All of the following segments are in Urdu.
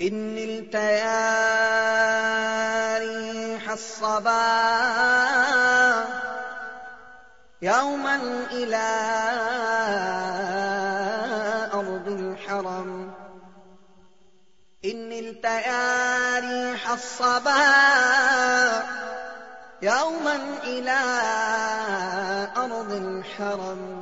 إن نلت يا ريح الصبا يوما إلى أرض الحرم. إن نلت يا ريح الصبا يوما إلى أرض الحرم.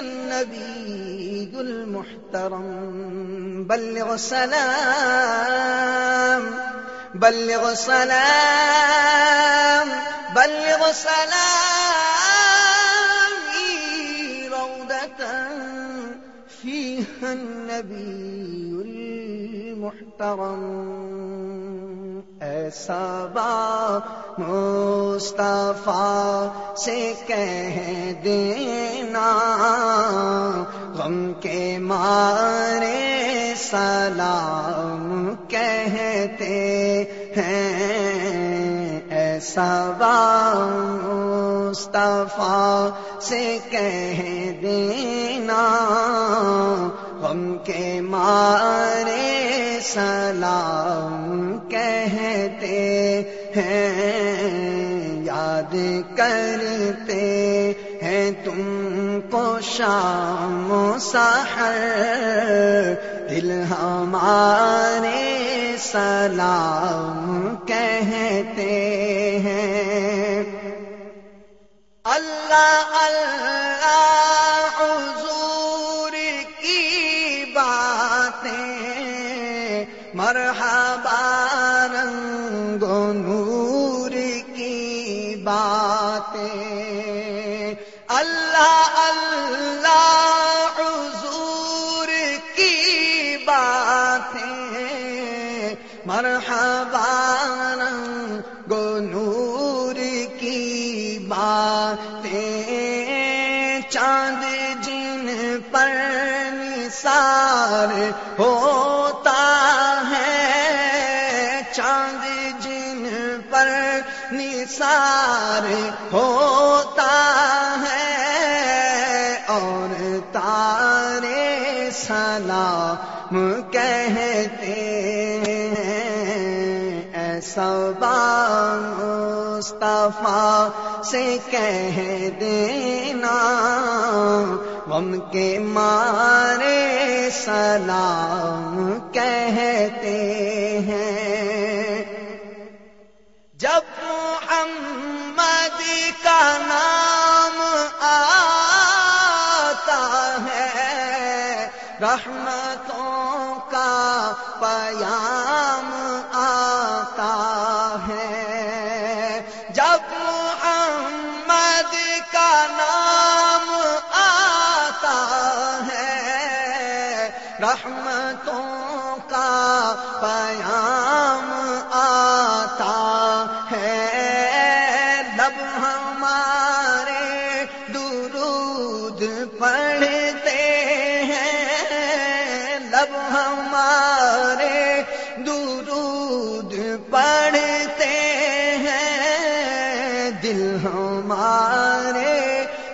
النبي المحترم. بلغ سلام بلغ سلام بلغ سلامي روضة. فيها النبي المحترم. ایسا با مصطفیٰ سے کہہ دینا غم کے مارے سلام کہتے ہیں۔ ایسا مصطفیٰ سے کہہ دینا غم کے مارے سلام کہتے ہیں۔ یاد کرتے کو شام سحر دل ہمارے سلام کہتے ہیں۔ اللہ اللہ حضور کی باتیں مرحبا باتیں مرحبا رنگ نور کی باتیں۔ چاند جن پر نثار ہوتا ہے۔ چاند جن پر نثار ہوتا ہے۔ اور تارے سلام کہتے ہیں ایسا مصطفیٰ سے کہہ دینا غم کے مارے سلام کہتے ہیں۔ رحمتوں کا پیام آتا ہے۔ جب محمد کا نام آتا ہے رحمتوں کا پیام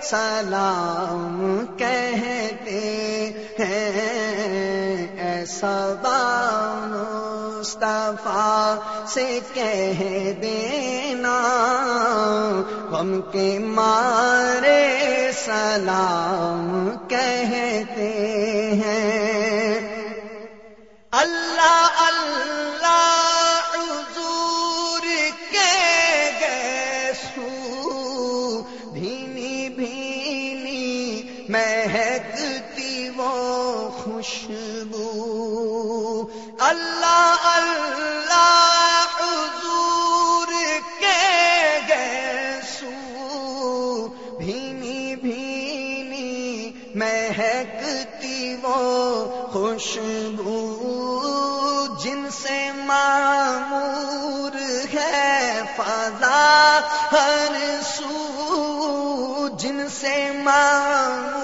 سلام کہتے ہیں ایسا مصطفیٰ سے کہہ دینا غم کے مارے سلام کہتے ہیں۔ مہکتی وہ خوشبو اللہ اللہ حضور کے گیسو بھینی بھینی مہکتی وہ خوشبو جن سے معمور ہے فضا ہر سو جن سے معمور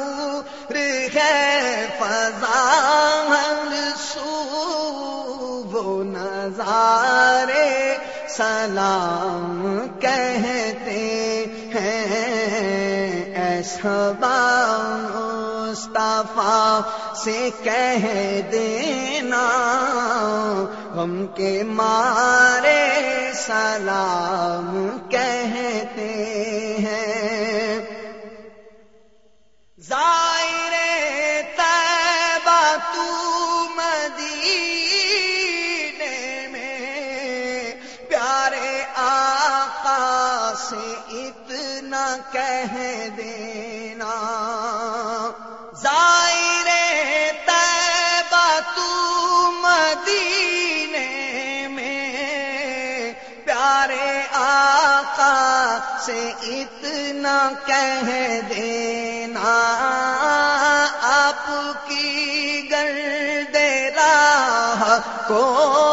سلام کہتے ہیں ایسا مصطفیٰ سے کہہ دینا غم کے مارے سلام کہتے ہیں۔ سے اتنا کہہ دینا۔ ظاہر تیبہ تو مدینے میں پیارے آقا سے اتنا کہہ دینا۔ آپ کی گرد راہ کو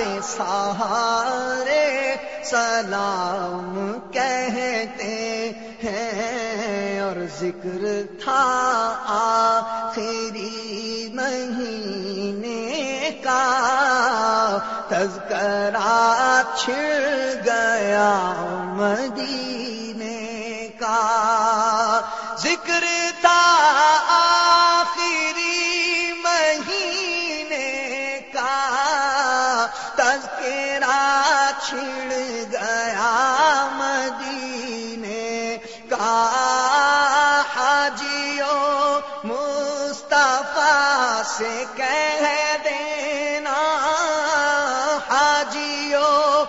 بے سہارے سلام کہتے ہیں اور ذکر تھا آخری مہینے کا تذکرہ چھڑ گیا مدینے کا ذکر تھا چھڑ گیا مدینے کا حاجیوں مصطفیٰ سے کہہ دینا حاجیوں